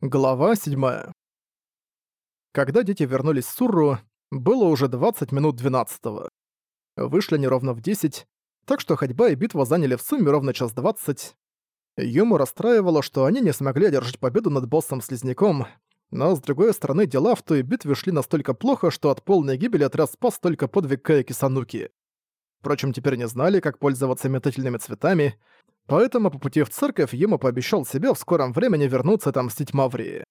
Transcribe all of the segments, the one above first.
Глава 7. Когда дети вернулись в Сурру, было уже 20 минут 12 -го. Вышли они ровно в 10, так что ходьба и битва заняли в сумме ровно час 20. Юму расстраивало, что они не смогли одержать победу над боссом-слизняком, но с другой стороны дела в той битве шли настолько плохо, что от полной гибели отряд спас только подвиг Каяки Сануки. Впрочем, теперь не знали, как пользоваться метательными цветами, Поэтому по пути в церковь Юма пообещал себе в скором времени вернуться отомстить Маврии.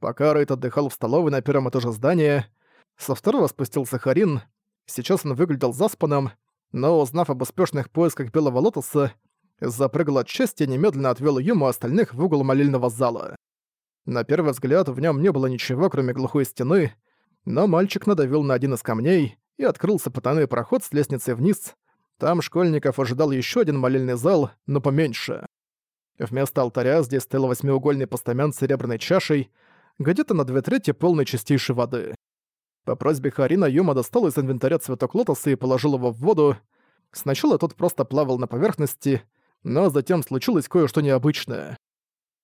Пока Рейд отдыхал в столовой на первом этаже здания, со второго спустился Харин. Сейчас он выглядел заспанным, но, узнав об успешных поисках Белого Лотоса, запрыгал от счастья и немедленно отвел Юму остальных в угол молильного зала. На первый взгляд в нем не было ничего, кроме глухой стены, но мальчик надавил на один из камней и открылся потайной проход с лестницей вниз, там школьников ожидал еще один молельный зал, но поменьше. Вместо алтаря здесь стоял восьмиугольный постамент с серебряной чашей, где-то на две трети полной чистейшей воды. По просьбе Харина Юма достал из инвентаря цветок лотоса и положил его в воду. Сначала тот просто плавал на поверхности, но затем случилось кое-что необычное.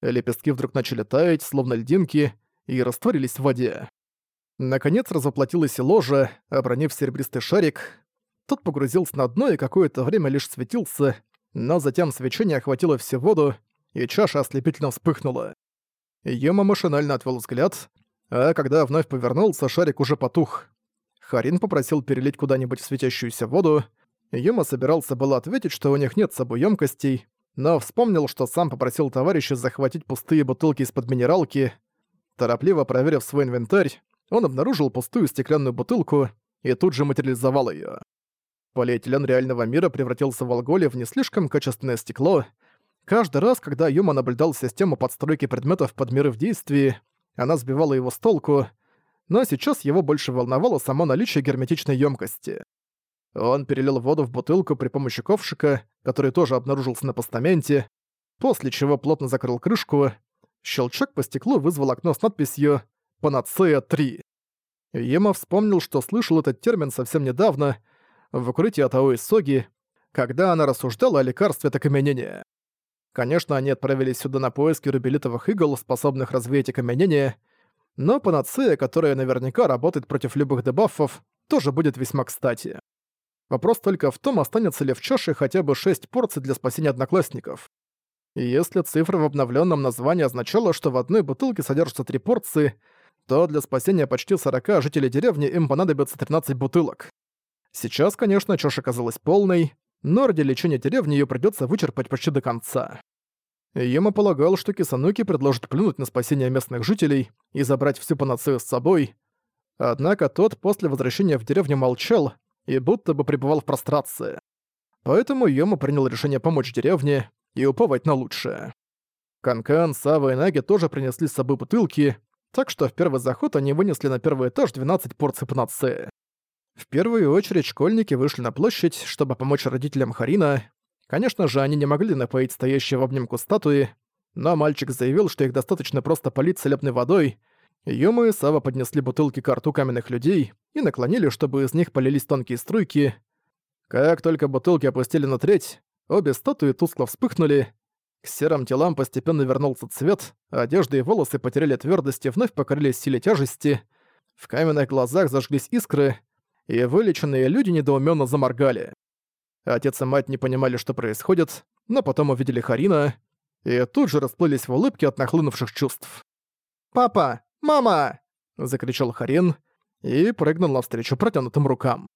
Лепестки вдруг начали таять, словно льдинки, и растворились в воде. Наконец развоплотилось и ложе, обронив серебристый шарик. Тот погрузился на дно и какое-то время лишь светился, но затем свечение охватило всю воду, и чаша ослепительно вспыхнула. Йома машинально отвел взгляд, а когда вновь повернулся, шарик уже потух. Харин попросил перелить куда-нибудь в светящуюся воду. Йома собирался было ответить, что у них нет с собой ёмкостей, но вспомнил, что сам попросил товарища захватить пустые бутылки из-под минералки. Торопливо проверив свой инвентарь, он обнаружил пустую стеклянную бутылку и тут же материализовал её. Полиэтилен реального мира превратился в алголе в не слишком качественное стекло. Каждый раз, когда Юма наблюдал систему подстройки предметов под миры в действии, она сбивала его с толку, но сейчас его больше волновало само наличие герметичной емкости. Он перелил воду в бутылку при помощи ковшика, который тоже обнаружился на постаменте, после чего плотно закрыл крышку. Щелчок по стеклу вызвал окно с надписью «Панацея 3». Ема вспомнил, что слышал этот термин совсем недавно — в укрытии от Аои Соги, когда она рассуждала о лекарстве от окаменения. Конечно, они отправились сюда на поиски рубелитовых игл, способных развеять окаменение, но панацея, которая наверняка работает против любых дебафов, тоже будет весьма кстати. Вопрос только в том, останется ли в чаше хотя бы 6 порций для спасения одноклассников. Если цифра в обновленном названии означала, что в одной бутылке содержатся 3 порции, то для спасения почти 40 жителей деревни им понадобится 13 бутылок. Сейчас, конечно, чаша казалась полной, но ради лечения деревни ее придется вычерпать почти до конца. Йома полагал, что Кисануки предложит плюнуть на спасение местных жителей и забрать всю панацею с собой. Однако тот после возвращения в деревню молчал и будто бы пребывал в прострации. Поэтому Йома принял решение помочь деревне и уповать на лучшее. Канкан, Сава и Наги тоже принесли с собой бутылки, так что в первый заход они вынесли на первый этаж 12 порций панацеи. В первую очередь школьники вышли на площадь, чтобы помочь родителям Харина. Конечно же, они не могли напоить стоящие в обнимку статуи, но мальчик заявил, что их достаточно просто полить целебной водой. Юма и Сава поднесли бутылки к рту каменных людей и наклонили, чтобы из них полились тонкие струйки. Как только бутылки опустили на треть, обе статуи тускло вспыхнули, к серым телам постепенно вернулся цвет, одежда и волосы потеряли твердость и вновь покорились силе тяжести. В каменных глазах зажглись искры, и вылеченные люди недоуменно заморгали. Отец и мать не понимали, что происходит, но потом увидели Харина и тут же расплылись в улыбке от нахлынувших чувств. «Папа! Мама!» — закричал Харин и прыгнул навстречу протянутым рукам.